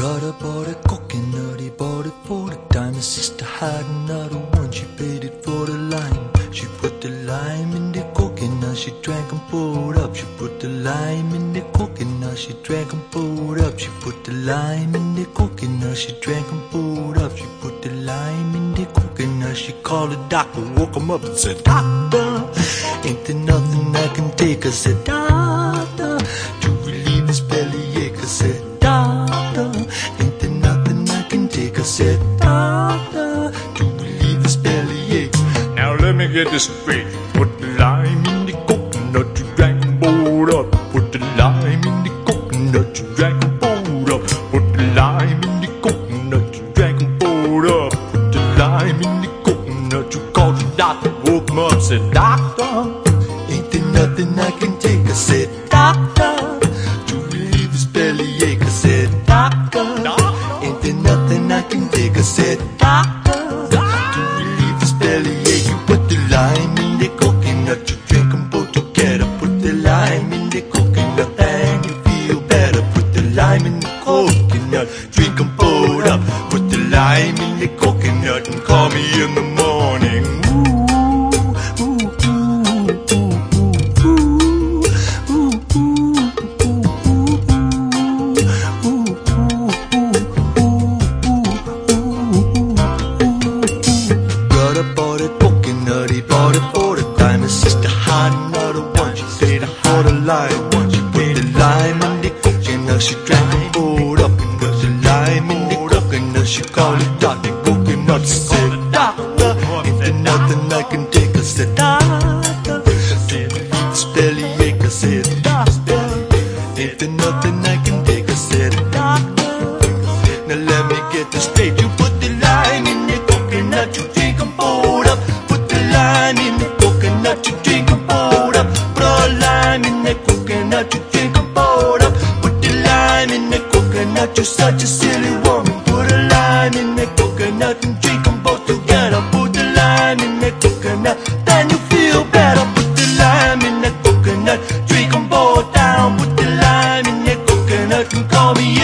brother bought a coconut, he bought it for the dime. His sister had another one, she paid it for the lime. She put the lime in the coconut, she drank and pulled up. She put the lime in the coconut, she drank and pulled up. She put the lime in the coconut, she drank and pulled up. She put the lime in the coconut, she called the doctor, woke him up and said, Doctor, ain't there nothing I can take? I said, Doctor. Said, Doctor, to relieve this bellyache. Now let me get this straight. Put the lime in the coconut, you drank and poured up. Put the lime in the coconut, you drank and poured up. Put the lime in the coconut, you drank and poured up. Put the lime in the coconut, you called the doctor, woke him up, said, Doctor, Ain't there nothing I can take? I said, Doctor, to relieve his bellyache. I said, Doctor, ain't there nothing I can take? Said, Doctor, to relieve his bellyache. You put the lime in the coconut, you drink them both together. Put the lime in the coconut and you feel better. Put the lime in the coconut, drink them both up. Put the lime in the coconut and call me in the morning. sister hot another one. She said I hold a lime one. She put the lime in the coke and now she drank the boat up. And put the lime in the coke and now she called it doctor. Coconut said doctor, if there's nothing I can take, I said doctor. lime in the coconut, you're such a silly woman. Put a lime in the coconut and drink them both together. Put the lime in the coconut, then you feel better. Put the lime in the coconut, drink them both down. Put the lime in the coconut and call me.